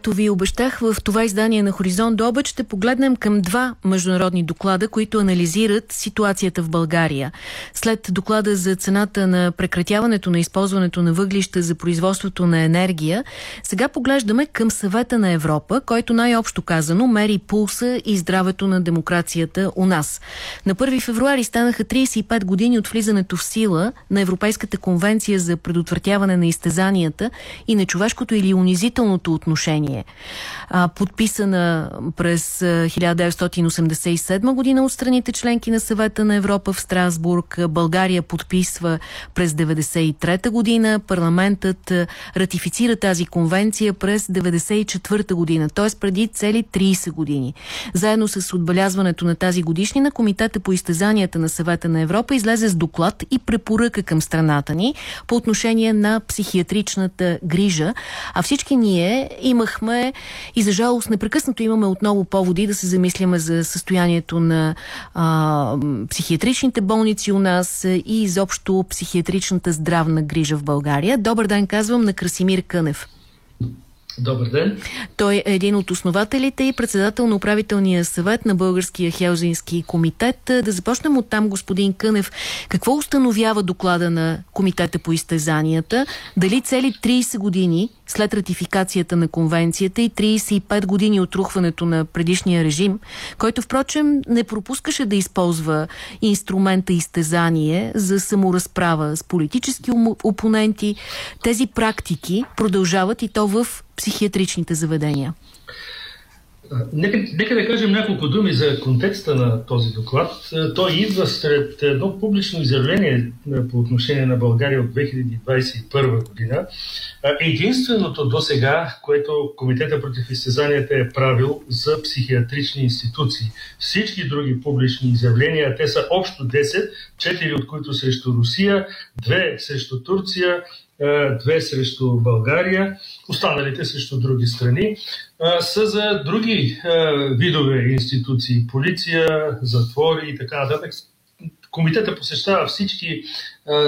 Както ви обещах, в това издание на Хоризонт до обед ще погледнем към два международни доклада, които анализират ситуацията в България. След доклада за цената на прекратяването на използването на въглища за производството на енергия, сега поглеждаме към съвета на Европа, който най-общо казано мери пулса и здравето на демокрацията у нас. На 1 февруари станаха 35 години от влизането в сила на Европейската конвенция за предотвратяване на изтезанията и на човешкото или унизителното отношение. А, подписана през 1987 година от страните членки на съвета на Европа в Страсбург. България подписва през 1993 година. Парламентът ратифицира тази конвенция през 1994 година, т.е. преди цели 30 години. Заедно с отбелязването на тази годишнина, Комитета по изтезанията на съвета на Европа излезе с доклад и препоръка към страната ни по отношение на психиатричната грижа. А всички ние имахме и за жалост непрекъснато имаме отново поводи да се замисляме за състоянието на а, психиатричните болници у нас и изобщо психиатричната здравна грижа в България. Добър ден, казвам на Красимир Кънев. Добър ден. Той е един от основателите и председател на управителния съвет на Българския Хелзински комитет. Да започнем от там, господин Кънев. Какво установява доклада на Комитета по изтезанията? Дали цели 30 години след ратификацията на конвенцията и 35 години от рухването на предишния режим, който впрочем не пропускаше да използва инструмента изтезание за саморазправа с политически опоненти. Тези практики продължават и то в психиатричните заведения. Нека, нека да кажем няколко думи за контекста на този доклад. Той идва сред едно публично изявление по отношение на България от 2021 година. Единственото до сега, което Комитета против изтезанията е правил за психиатрични институции. Всички други публични изявления, те са общо 10, 4 от които срещу Русия, 2 срещу Турция, две срещу България, останалите срещу други страни, са за други видове институции, полиция, затвори и така нататък. Комитета посещава всички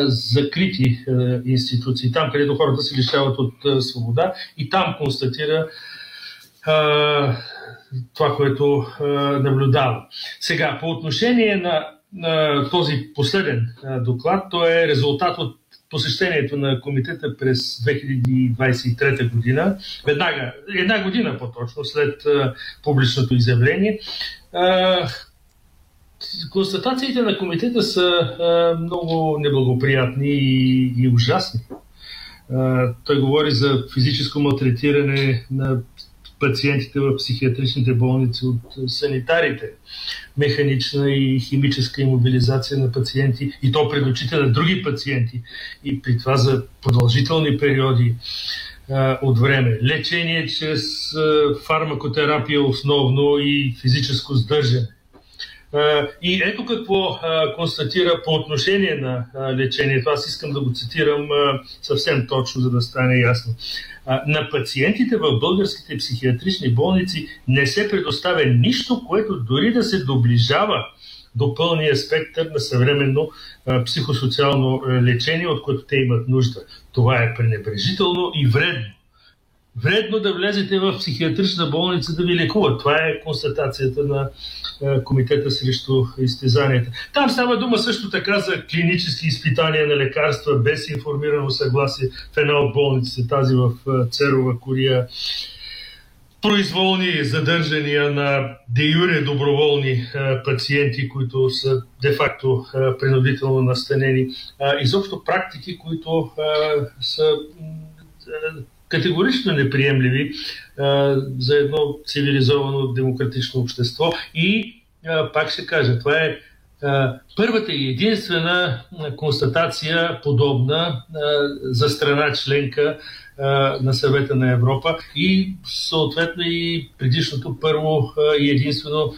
закрити институции, там където хората се лишават от свобода и там констатира това, което наблюдава. Сега, по отношение на, този последен доклад, то е резултат от посещението на комитета през 2023 година, веднага, една година по-точно след публичното изявление. Констатациите на комитета са много неблагоприятни и, и ужасни. Той говори за физическо малтретиране на пациентите в психиатричните болници от санитарите, механична и химическа иммобилизация на пациенти и то пред очите на други пациенти и при това за продължителни периоди а, от време. Лечение чрез а, фармакотерапия основно и физическо сдържане. И ето какво констатира по отношение на лечението. Аз искам да го цитирам съвсем точно, за да стане ясно. На пациентите в българските психиатрични болници не се предоставя нищо, което дори да се доближава до пълния спектър на съвременно психосоциално лечение, от което те имат нужда. Това е пренебрежително и вредно вредно да влезете в психиатрична болница да ви лекуват. Това е констатацията на е, Комитета срещу изтезанията. Там става дума също така за клинически изпитания на лекарства без информирано съгласие в една от болниците, тази в е, Церова Кория произволни задържания на де-юре доброволни е, пациенти, които са де-факто принудително настанени. изобщо практики, които са категорично неприемливи а, за едно цивилизовано демократично общество. И а, пак ще кажа, това е а, първата и единствена констатация подобна а, за страна членка на съвета на Европа и съответно и предишното първо и единствено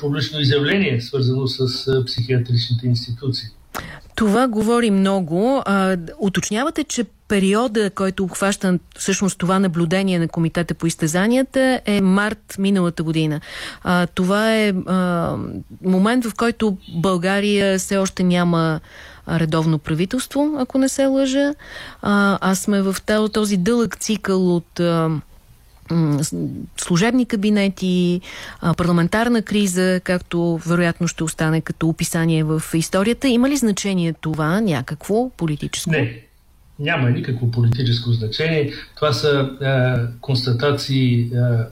публично изявление, свързано с психиатричните институции. Това говори много. А, уточнявате, че периода, който обхваща всъщност това наблюдение на Комитета по изтезанията е март миналата година. А, това е а, момент, в който България все още няма редовно правителство, ако не се лъжа. А, аз сме в този дълъг цикъл от... А, служебни кабинети, парламентарна криза, както вероятно ще остане като описание в историята. Има ли значение това някакво политическо? Не, няма никакво политическо значение. Това са е, констатации е,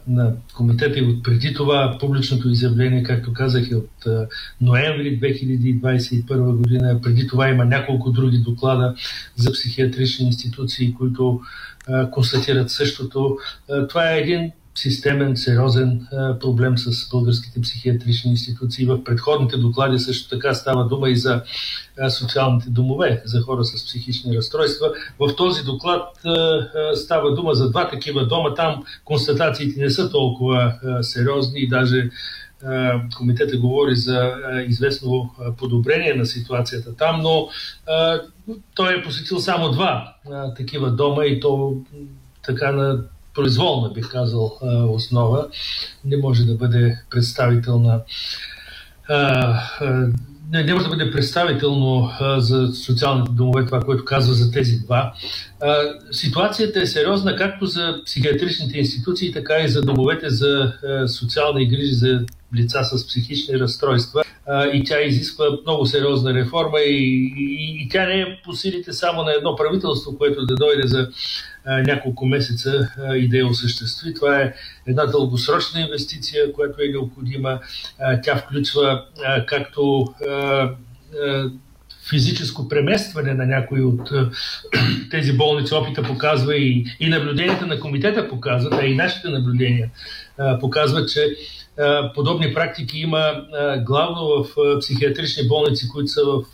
на комитета и от преди това публичното изявление, както казах, е от е, ноември 2021 година. Преди това има няколко други доклада за психиатрични институции, които е, констатират същото. Е, това е един системен, сериозен проблем с българските психиатрични институции. В предходните доклади също така става дума и за социалните домове за хора с психични разстройства. В този доклад става дума за два такива дома. Там констатациите не са толкова сериозни и даже комитета говори за известно подобрение на ситуацията там, но той е посетил само два такива дома и то така на произволна, бих казал, основа. Не може да бъде представителна не, не може да бъде представително за социалните домове това, което казва за тези два. Ситуацията е сериозна както за психиатричните институции, така и за домовете за социални грижи за лица с психични разстройства. А, и тя изисква много сериозна реформа и, и, и тя не е по силите само на едно правителство, което да дойде за няколко месеца и да я осъществи. Това е една дългосрочна инвестиция, която е необходима. Тя включва както физическо преместване на някои от тези болници. Опита показва и, и наблюденията на комитета показват, а и нашите наблюдения показват, че подобни практики има главно в психиатрични болници, които са в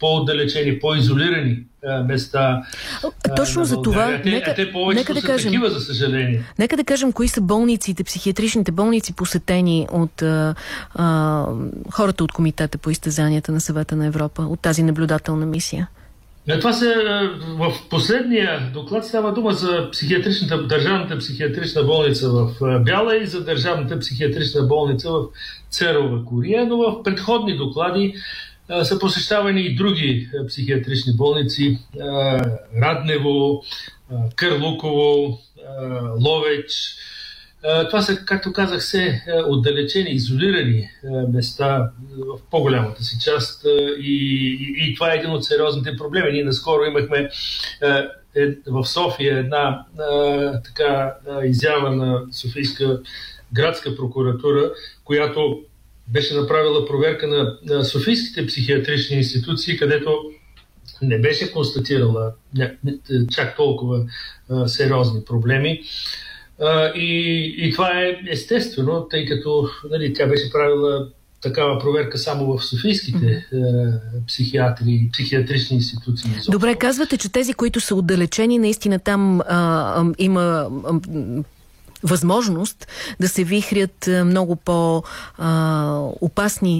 по-отдалечени, по-изолирани места. Точно за това. Те, нека, те нека да кажем, такива, за съжаление. Нека да кажем кои са болниците, психиатричните болници, посетени от а, а, хората от Комитета по изтезанията на съвета на Европа, от тази наблюдателна мисия. Това се, в последния доклад става дума за психиатричната, държавната психиатрична болница в Бяла и за държавната психиатрична болница в Церова Кория, но в предходни доклади са посещавани и други психиатрични болници. Раднево, Кърлуково, Ловеч. Това са, както казах, се отдалечени, изолирани места в по-голямата си част и, и, и това е един от сериозните проблеми. Ние наскоро имахме е, в София една така изява на Софийска градска прокуратура, която беше направила проверка на, на Софийските психиатрични институции, където не беше констатирала чак толкова а, сериозни проблеми. А, и, и това е естествено, тъй като нали, тя беше правила такава проверка само в софийските е, психиатри, психиатрични институции. Добре, казвате, че тези, които са отдалечени, наистина там а, а, има а, възможност да се вихрят много по-опасни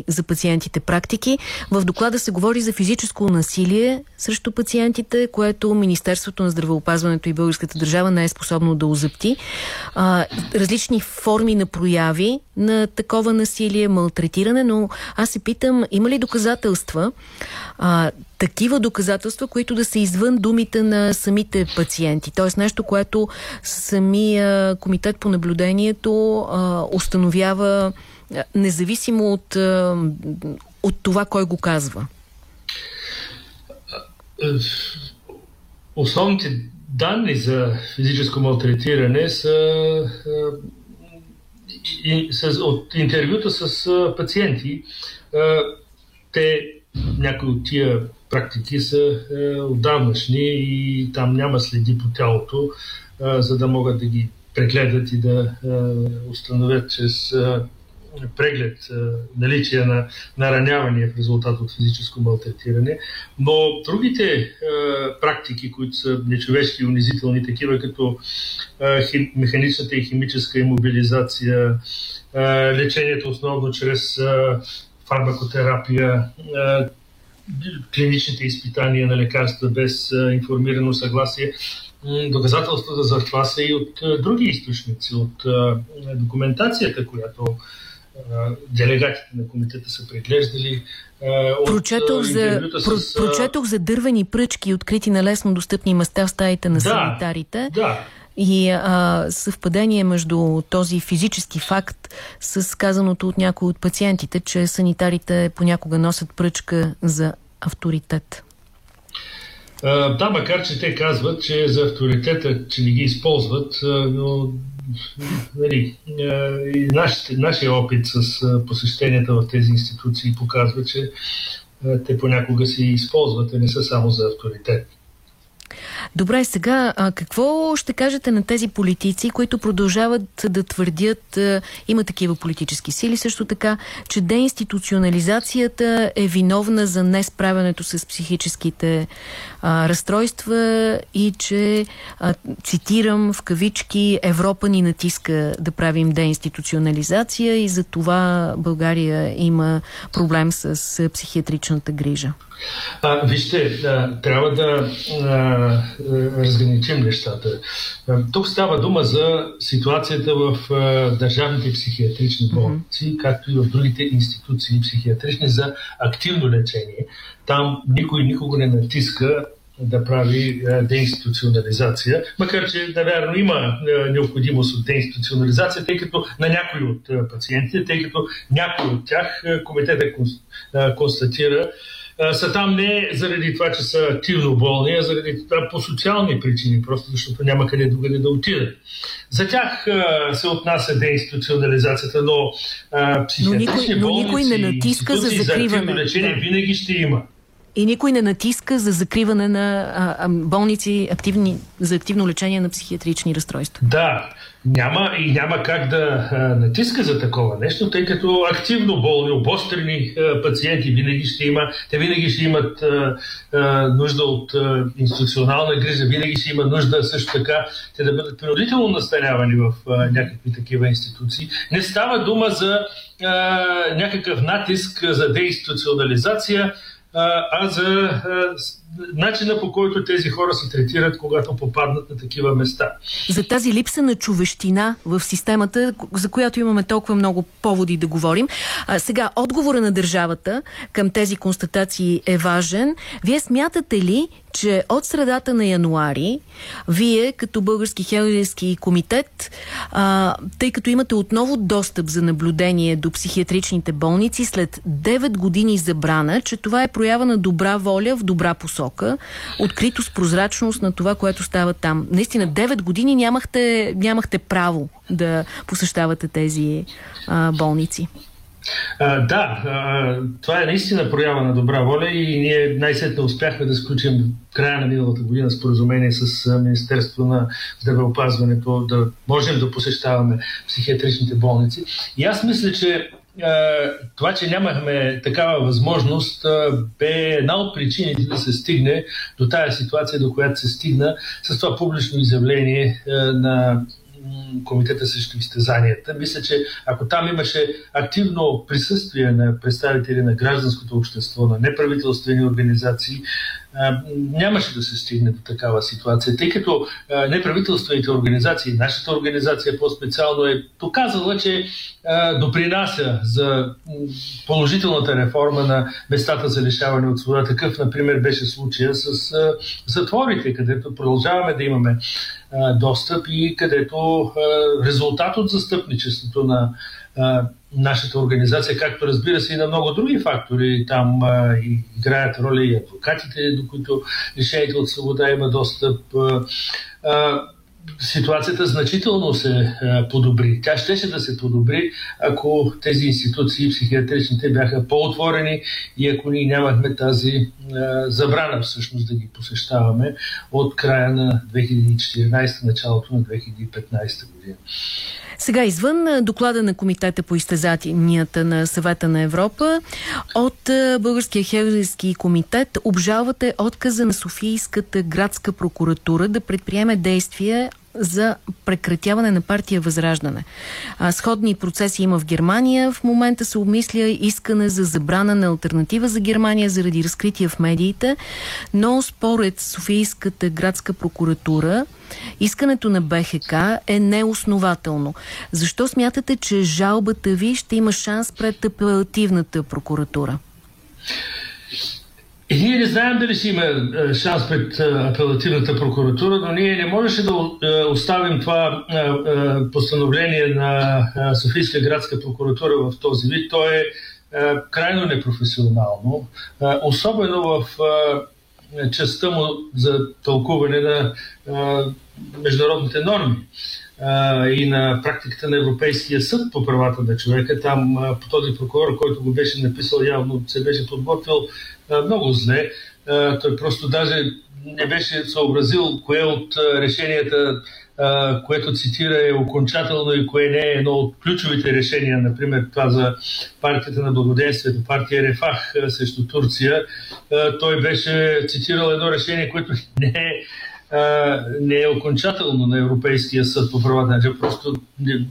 за пациентите практики. В доклада се говори за физическо насилие срещу пациентите, което Министерството на здравеопазването и българската държава не е способно да озъпти. А, различни форми на прояви на такова насилие, малтретиране, но аз се питам, има ли доказателства а, такива доказателства, които да са извън думите на самите пациенти. Тоест нещо, което самия комитет по наблюдението а, установява независимо от, а, от това кой го казва. Основните данни за физическо малтретиране са и, от интервюта с пациенти. Те, някои от тия практики са е, отдавнашни и там няма следи по тялото, е, за да могат да ги прегледат и да е, установят чрез е, преглед е, наличие на наранявания в резултат от физическо малтретиране. Но другите е, практики, които са нечовешки и унизителни, такива като е, хим, механичната и химическа иммобилизация, е, лечението основно чрез е, фармакотерапия, е, клиничните изпитания на лекарства без информирано съгласие. Доказателствата за това са и от други източници, от документацията, която делегатите на комитета са преглеждали. Прочетох за, с... прочетох за дървени пръчки, открити на лесно достъпни места в стаите на да, санитарите. Да. И а, съвпадение между този физически факт с казаното от някои от пациентите, че санитарите понякога носят пръчка за авторитет? Да, макар че те казват, че за авторитета, че не ги използват, но нали, и нашия опит с посещенията в тези институции показва, че те понякога си използват, а не са само за авторитет. Добре, сега а, какво ще кажете на тези политици, които продължават да твърдят, а, има такива политически сили също така, че деинституционализацията е виновна за несправянето с психическите а, разстройства и че, а, цитирам в кавички, Европа ни натиска да правим деинституционализация и за това България има проблем с психиатричната грижа. А, вижте, а, трябва да а, разграничим нещата. А, тук става дума за ситуацията в а, държавните психиатрични болници, mm-hmm. както и в другите институции психиатрични за активно лечение. Там никой никого не натиска да прави деинституционализация, макар че, навярно, има необходимост от деинституционализация, тъй като на някои от пациентите, тъй като някои от тях комитета констатира, са там не заради това, че са активно болни, а заради това по социални причини, просто защото няма къде другаде да отидат. За тях а, се отнася деинституционализацията, но а, психиатрични но никой, болници, но никой не натиска за закриване. За активно лечение да. винаги ще има. И никой не натиска за закриване на а, а, болници активни, за активно лечение на психиатрични разстройства. Да, няма и няма как да а, натиска за такова нещо, тъй като активно болни, обострени а, пациенти винаги ще има, те винаги ще имат а, а, нужда от а, институционална грижа, винаги ще има нужда също така те да бъдат принудително настанявани в а, някакви такива институции. Не става дума за а, някакъв натиск за деинституционализация, а за а, начина по който тези хора се третират, когато попаднат на такива места. За тази липса на човещина в системата, за която имаме толкова много поводи да говорим. А, сега, отговора на държавата към тези констатации е важен. Вие смятате ли, че от средата на януари, вие като Български хелерски комитет, а, тъй като имате отново достъп за наблюдение до психиатричните болници след 9 години забрана, че това е проява на добра воля в добра посока, откритост, прозрачност на това, което става там. Наистина, 9 години нямахте, нямахте право да посещавате тези а, болници. А, да, а, това е наистина проява на добра воля и ние най-сетне успяхме да сключим края на миналата година споразумение с Министерство на здравеопазването да можем да посещаваме психиатричните болници. И аз мисля, че това, че нямахме такава възможност, бе една от причините да се стигне до тази ситуация, до която се стигна с това публично изявление на Комитета срещу изтезанията. Мисля, че ако там имаше активно присъствие на представители на гражданското общество, на неправителствени организации, нямаше да се стигне до такава ситуация, тъй като неправителствените организации, нашата организация по-специално е доказала, че допринася за положителната реформа на местата за лишаване от свобода. Такъв, например, беше случая с затворите, където продължаваме да имаме достъп и където резултат от застъпничеството на нашата организация, както разбира се и на много други фактори. Там а, играят роля и адвокатите, до които лишените от свобода има достъп. А, ситуацията значително се а, подобри. Тя щеше да се подобри, ако тези институции, психиатричните, бяха по-отворени и ако ние нямахме тази а, забрана всъщност да ги посещаваме от края на 2014, началото на 2015 година. Сега, извън доклада на Комитета по изтезанията на съвета на Европа, от Българския хелзински комитет обжалвате отказа на Софийската градска прокуратура да предприеме действия за прекратяване на партия Възраждане. А, сходни процеси има в Германия. В момента се обмисля искане за забрана на альтернатива за Германия заради разкрития в медиите, но според Софийската градска прокуратура искането на БХК е неоснователно. Защо смятате, че жалбата ви ще има шанс пред апелативната прокуратура? И ние не знаем дали ще има шанс пред апелативната прокуратура, но ние не можеше да оставим това постановление на Софийска градска прокуратура в този вид. То е крайно непрофесионално, особено в частта му за тълкуване на международните норми и на практиката на Европейския съд по правата на човека. Там по този прокурор, който го беше написал, явно се беше подготвил много зле. Той просто даже не беше съобразил кое от решенията, което цитира е окончателно и кое не е едно от ключовите решения, например това за партията на благоденствието, партия Рефах срещу Турция. Той беше цитирал едно решение, което не е не е окончателно на Европейския съд по правата Просто не,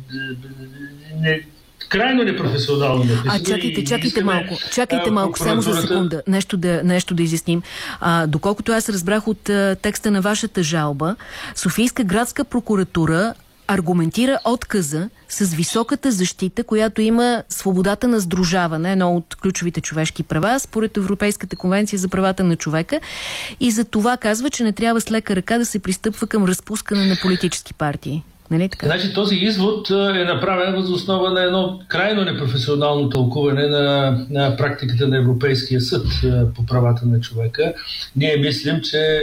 не, крайно непрофесионално. А чакайте, чакайте малко, чакайте малко, само за секунда, нещо да, нещо да изясним. А, доколкото аз разбрах от а, текста на вашата жалба, Софийска градска прокуратура аргументира отказа с високата защита, която има свободата на сдружаване, едно от ключовите човешки права, според Европейската конвенция за правата на човека. И за това казва, че не трябва с лека ръка да се пристъпва към разпускане на политически партии. Нали така? Значи този извод е направен въз основа на едно крайно непрофесионално тълкуване на, на практиката на Европейския съд по правата на човека. Ние мислим, че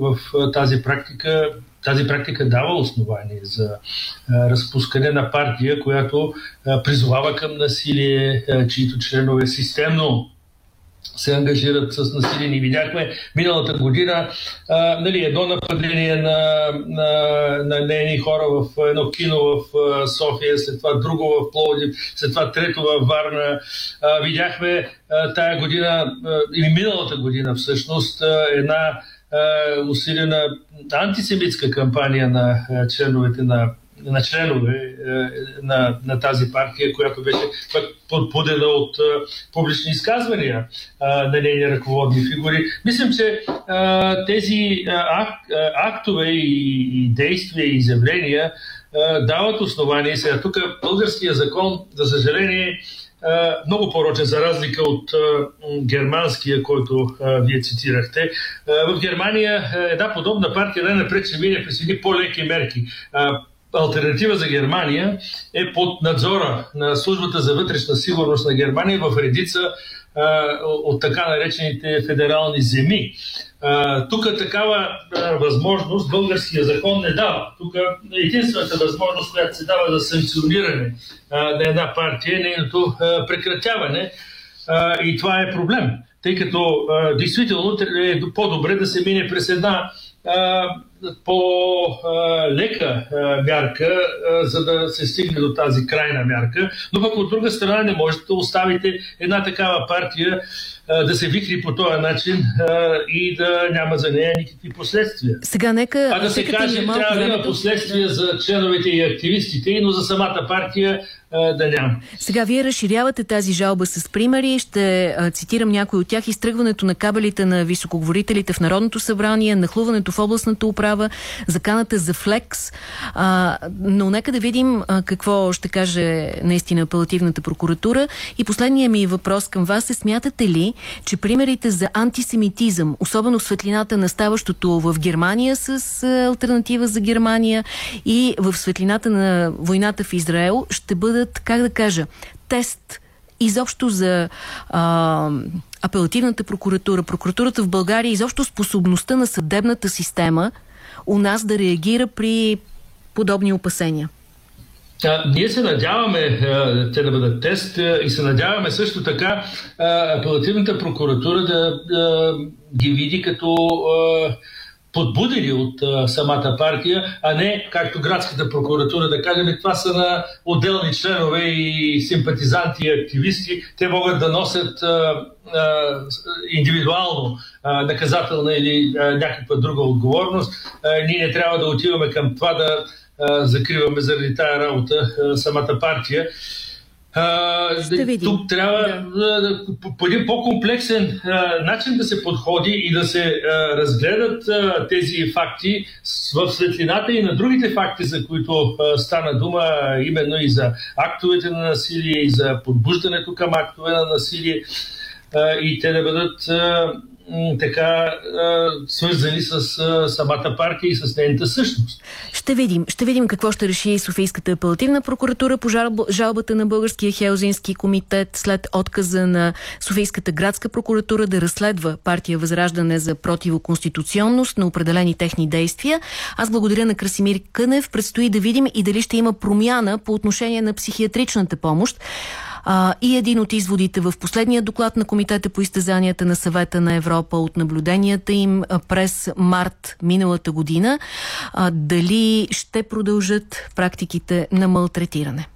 в тази практика тази практика дава основание за а, разпускане на партия, която а, призовава към насилие, а, чието членове системно се ангажират с насилие. Ни видяхме миналата година а, нали, едно нападение на, на, на нейни хора в едно кино в а, София, след това друго в Пловдив, след това трето в Варна. А, видяхме а, тая година, а, или миналата година всъщност, а, една усилена антисемитска кампания на членовете на на членове на, на тази партия, която беше подпудена от публични изказвания на нейни ръководни фигури. Мислим, че тези ак, актове и, действия и изявления дават основание. Сега тук българския закон, за съжаление, много порочен, за разлика от германския, който вие цитирахте. В Германия една подобна партия най-напред ще мине през едни по-леки мерки. Альтернатива за Германия е под надзора на службата за вътрешна сигурност на Германия в редица от така наречените федерални земи. Тук такава възможност българския закон не дава. Тук единствената възможност, която се дава за санкциониране на една партия е нейното прекратяване. И това е проблем, тъй като действително е по-добре да се мине през една по-лека мярка, за да се стигне до тази крайна мярка. Но пък от друга страна не можете да оставите една такава партия да се вихри по този начин и да няма за нея никакви последствия. Сега нека... А да се каже, трябва да има последствия за членовете и активистите, но за самата партия няма. Сега вие разширявате тази жалба с примери. Ще а, цитирам някой от тях. Изтръгването на кабелите на високоговорителите в Народното събрание, нахлуването в областната управа, заканата за флекс. А, но нека да видим а, какво ще каже наистина апелативната прокуратура. И последният ми въпрос към вас е, смятате ли, че примерите за антисемитизъм, особено в светлината на ставащото в Германия с альтернатива за Германия и в светлината на войната в Израел, ще бъдат бъдат, как да кажа, тест изобщо за а, апелативната прокуратура, прокуратурата в България, изобщо способността на съдебната система у нас да реагира при подобни опасения? А, ние се надяваме а, те да бъдат тест а, и се надяваме също така а, апелативната прокуратура да, да ги види като а, подбудени от а, самата партия, а не както градската прокуратура да кажем, това са на отделни членове и симпатизанти и активисти. Те могат да носят а, а, индивидуално а, наказателна или а, някаква друга отговорност. А, ние не трябва да отиваме към това да а, закриваме заради тая работа а, самата партия. Ще тук трябва да. по един по-комплексен начин да се подходи и да се а, разгледат а, тези факти в светлината и на другите факти, за които а, стана дума, именно и за актовете на насилие, и за подбуждането към актове на насилие, и те да бъдат така свързани с самата партия и с нейната същност. Ще видим. Ще видим какво ще реши Софийската апелативна прокуратура по жалбата на Българския Хелзински комитет след отказа на Софийската градска прокуратура да разследва партия Възраждане за противоконституционност на определени техни действия. Аз благодаря на Красимир Кънев. Предстои да видим и дали ще има промяна по отношение на психиатричната помощ. А, и един от изводите в последния доклад на Комитета по изтезанията на съвета на Европа от наблюденията им през март миналата година, а, дали ще продължат практиките на малтретиране.